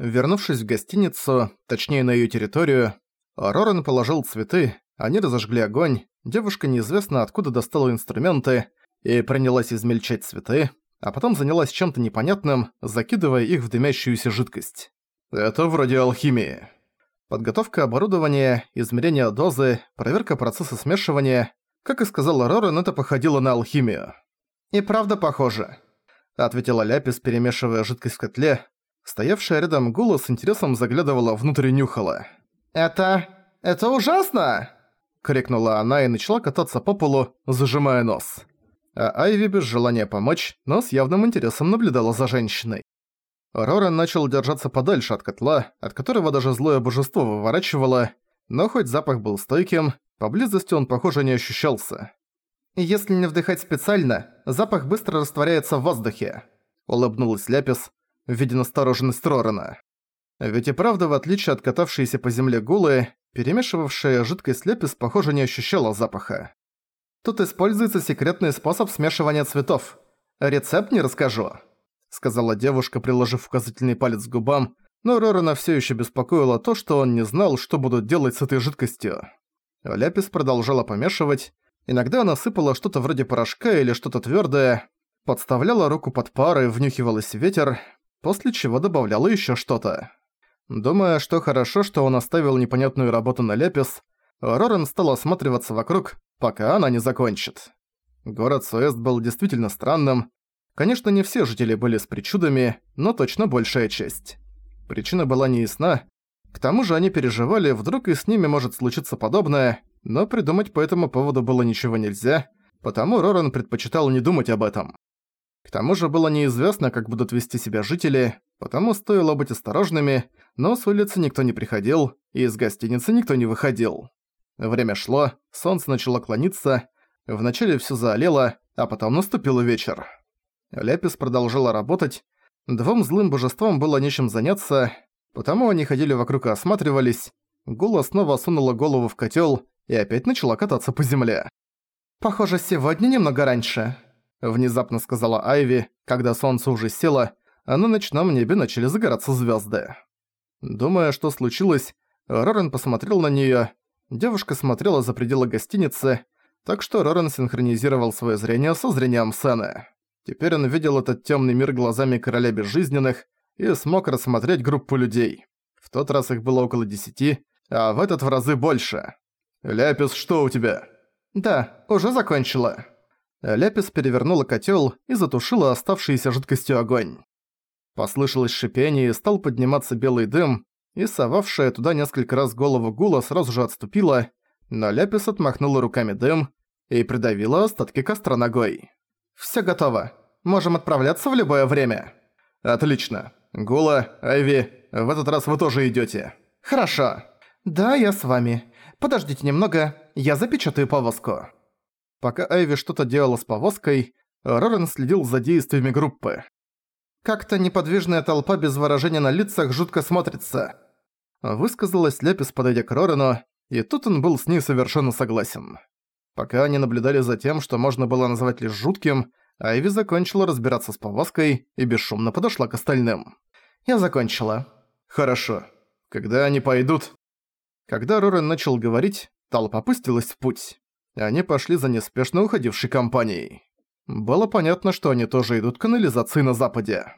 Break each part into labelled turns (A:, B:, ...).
A: Вернувшись в гостиницу, точнее на её территорию, Роран положил цветы, они разожгли огонь, девушка неизвестно откуда достала инструменты и принялась измельчать цветы, а потом занялась чем-то непонятным, закидывая их в дымящуюся жидкость. Это вроде алхимии. Подготовка оборудования, измерение дозы, проверка процесса смешивания. Как и сказала Рорен, это походило на алхимию. «И правда похоже», — ответила Ляпис, перемешивая жидкость в котле. Стоявшая рядом Гула с интересом заглядывала внутрь и нюхала.
B: «Это... это ужасно!»
A: — крикнула она и начала кататься по полу, зажимая нос а Айви без желания помочь, но с явным интересом наблюдала за женщиной. Роран начал держаться подальше от котла, от которого даже злое божество выворачивало, но хоть запах был стойким, поблизости он, похоже, не ощущался.
B: «Если не вдыхать специально, запах быстро растворяется в воздухе», — улыбнулась Ляпис, видя настороженность Рорана.
A: Ведь и правда, в отличие от катавшейся по земле гулы, перемешивавшая жидкость Ляпис, похоже, не ощущала запаха.
B: Тут используется секретный способ смешивания цветов. Рецепт не расскажу», — сказала девушка, приложив указательный палец к губам, но Рорана всё ещё беспокоило то, что он не знал, что будут делать с этой жидкостью.
A: Ляпис продолжала помешивать. Иногда она сыпала что-то вроде порошка или что-то твёрдое, подставляла руку под пар и внюхивалась ветер, после чего добавляла ещё что-то. Думая, что хорошо, что он оставил непонятную работу на Ляпис, Роран стал осматриваться вокруг, пока она не закончит. Город Суэст был действительно странным. Конечно, не все жители были с причудами, но точно большая часть. Причина была неясна. К тому же они переживали, вдруг и с ними может случиться подобное, но придумать по этому поводу было ничего нельзя, потому Роран предпочитал не думать об этом. К тому же было неизвестно, как будут вести себя жители, потому стоило быть осторожными, но с улицы никто не приходил, и из гостиницы никто не выходил. Время шло, солнце начало клониться, вначале всё заолело, а потом наступил вечер. Ляпис продолжала работать, двум злым божествам было нечем заняться, потому они ходили вокруг и осматривались. Гула снова сунула голову в котёл и опять начала кататься по земле.
B: «Похоже, сегодня немного раньше», — внезапно сказала Айви, когда солнце уже село, а на ночном небе начали загораться звёзды.
A: Думая, что случилось, Рорен посмотрел на неё Девушка смотрела за пределы гостиницы, так что Рорен синхронизировал свое зрение со зрением Сэна. Теперь он видел этот темный мир глазами короля безжизненных и смог рассмотреть группу людей. В тот раз их было около десяти, а в этот в разы больше. «Ляпис, что у тебя?»
B: «Да, уже закончила».
A: Ляпис перевернула котел и затушила оставшийся жидкостью огонь. Послышалось шипение стал подниматься белый дым, и совавшая туда несколько раз голову Гула сразу же отступила, но Ляпис отмахнула руками дым и придавила остатки костра ногой.
B: «Всё готово. Можем отправляться в любое время».
A: «Отлично. Гула, Айви, в этот раз вы тоже идёте».
B: «Хорошо. Да, я с вами. Подождите немного, я запечатаю повозку».
A: Пока Айви что-то делала с повозкой, Рорен следил за действиями группы.
B: Как-то неподвижная толпа без выражения на лицах жутко смотрится.
A: Высказалась Ляпис, подойдя к Рорану, и тут он был с ней совершенно согласен. Пока они наблюдали за тем, что можно было назвать лишь жутким, Айви закончила разбираться с повозкой и бесшумно подошла к остальным.
B: «Я закончила».
A: «Хорошо. Когда они пойдут?» Когда Рорен начал говорить, толпа пустилась в путь. Они пошли за неспешно уходившей компанией. Было понятно, что они тоже идут к канализации на западе.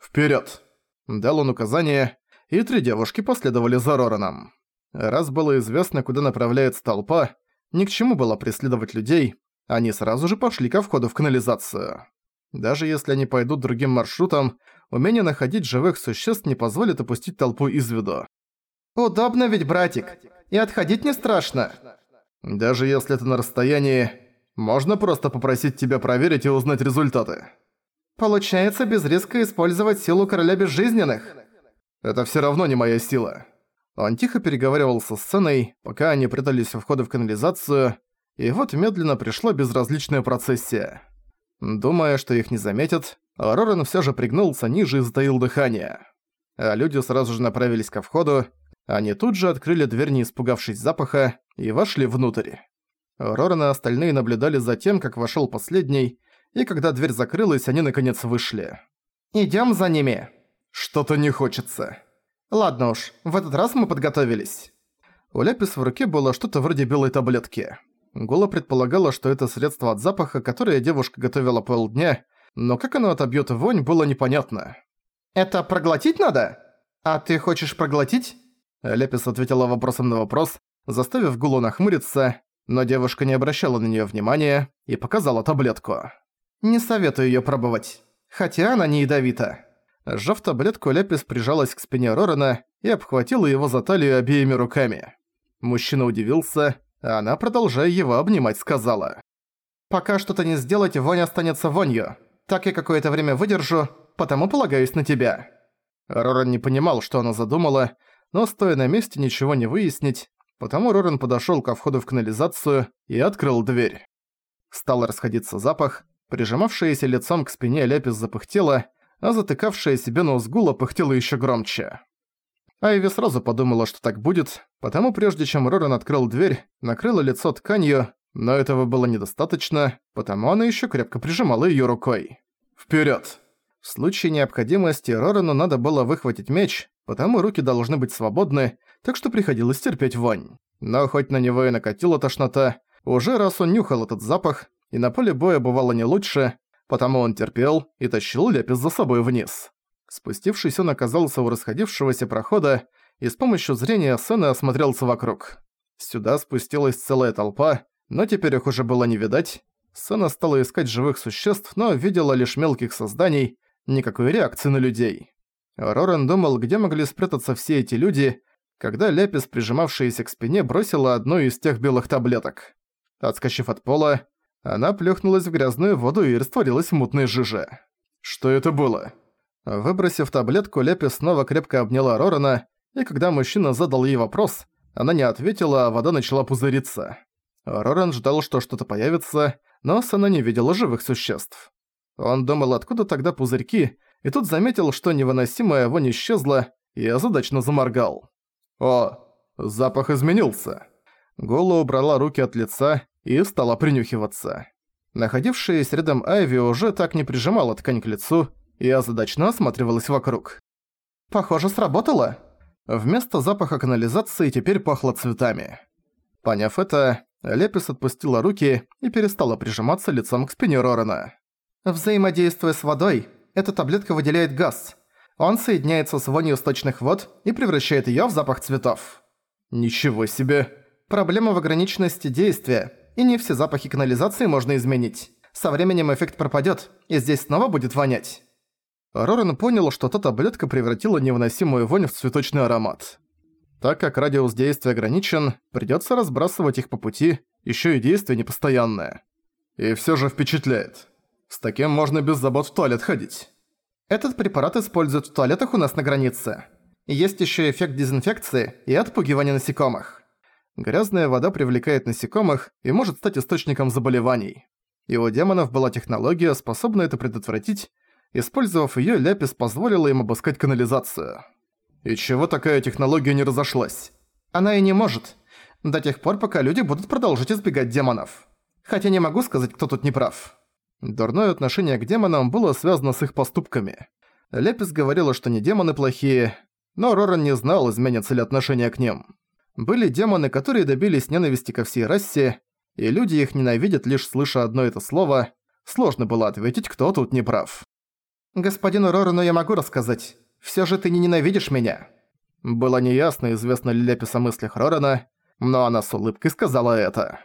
A: «Вперёд!» Дал он указание, и три девушки последовали за Рораном. Раз было известно, куда направляется толпа, ни к чему было преследовать людей, они сразу же пошли ко входу в канализацию. Даже если они пойдут другим маршрутом, умение находить живых существ не позволит опустить толпу из виду.
B: «Удобно ведь, братик, и отходить не страшно».
A: Даже если это на расстоянии, можно просто попросить тебя проверить и узнать результаты.
B: Получается без риска использовать силу короля безжизненных?
A: Это всё равно не моя сила. Он тихо переговаривал со сценой, пока они прятались у входа в канализацию, и вот медленно пришла безразличная процессия. Думая, что их не заметят, Роран всё же пригнулся ниже и затаил дыхание. А люди сразу же направились ко входу, они тут же открыли дверь, не испугавшись запаха, и вошли внутрь. Роран и остальные наблюдали за тем, как вошёл последний, и когда дверь закрылась, они наконец вышли.
B: «Идём за ними!»
A: «Что-то не хочется».
B: Ладно уж, в этот раз мы подготовились. У Ляпис в руке было что-то вроде белой таблетки. Гула предполагала, что это средство от запаха, которое девушка готовила полдня, но как оно отобьёт вонь, было непонятно. «Это проглотить надо? А ты хочешь проглотить?» Лепис ответила вопросом на вопрос, заставив Гулу нахмуриться, но девушка не обращала на неё внимания и показала таблетку. «Не советую её пробовать, хотя она не ядовита». Сжав таблетку, Лепис прижалась к спине Рорана и обхватила его за талию обеими руками. Мужчина удивился, а она, продолжая его обнимать, сказала. «Пока что-то не сделать, вонь останется вонью. Так я какое-то время выдержу, потому полагаюсь на тебя». Роран не понимал, что она задумала, но стоя на месте ничего не выяснить, потому Роран подошёл ко входу в канализацию и открыл дверь. Стал расходиться запах, прижимавшаяся лицом к спине Лепис запыхтела, а затыкавшая себе нос гула пыхтела ещё громче. Айви сразу подумала, что так будет, потому прежде чем Роран открыл дверь, накрыла лицо тканью, но этого было недостаточно, потому она ещё крепко прижимала её рукой. «Вперёд!» В случае необходимости Рорану надо было выхватить меч, потому руки должны быть свободны, так что приходилось терпеть вонь. Но хоть на него и накатила тошнота, уже раз он нюхал этот запах, и на поле боя бывало не лучше, потому он терпел и тащил Лепис за собой вниз. Спустившись, он оказался у расходившегося прохода и с помощью зрения Сэна осмотрелся вокруг. Сюда спустилась целая толпа, но теперь их уже было не видать. Сэна стала искать живых существ, но видела лишь мелких созданий, никакой реакции на людей. Роран думал, где могли спрятаться все эти люди, когда Лепис, прижимавшаяся к спине, бросила одну из тех белых таблеток. Отскочив от пола, она плюхнулась в грязную воду и растворилась в мутной жиже. Что это было? Выбросив таблетку, Лепис снова крепко обняла Рорана, и когда мужчина задал ей вопрос, она не ответила, а вода начала пузыриться. Роран ждал, что что-то появится, но Сана не видела живых существ. Он думал, откуда тогда пузырьки, и тут заметил, что невыносимая вонь исчезла, и озадачно заморгал. «О, запах изменился!» Гола убрала руки от лица и стала принюхиваться. Находившаяся рядом Айви уже так не прижимала ткань к лицу и озадачно осматривалась вокруг. «Похоже, сработало!» Вместо запаха канализации теперь пахло цветами. Поняв это, Лепис отпустила руки и перестала прижиматься лицом к спине Рорана. Взаимодействуя с водой, эта таблетка выделяет газ. Он соединяется с вонью сточных вод и превращает её в запах цветов. Ничего себе. Проблема в ограниченности действия, и не все запахи канализации можно изменить. Со временем эффект пропадёт, и здесь снова будет вонять. Рорен понял, что та таблетка превратила невыносимую вонь в цветочный аромат. Так как радиус действия ограничен, придётся разбрасывать их по пути, ещё и действие непостоянное. И всё же впечатляет. С таким можно без забот в туалет ходить. Этот препарат используют в туалетах у нас на границе. Есть еще эффект дезинфекции и отпугивания насекомых. Грязная вода привлекает насекомых и может стать источником заболеваний. И у демонов была технология, способная это предотвратить. Использовав её, Ляпис позволила им обыскать канализацию. И чего такая технология не разошлась? Она и не может. До тех пор, пока люди будут продолжать избегать демонов. Хотя не могу сказать, кто тут не прав. Дурное отношение к демонам было связано с их поступками. Лепис говорила, что не демоны плохие, но Роран не знал, изменятся ли отношения к ним. Были демоны, которые добились ненависти ко всей расе, и люди их ненавидят, лишь слыша одно это слово. Сложно было ответить, кто тут не прав. «Господину Рорану я могу рассказать. Всё же ты не ненавидишь меня». Было неясно, известно ли Лепис о мыслях Рорана, но она с улыбкой сказала это.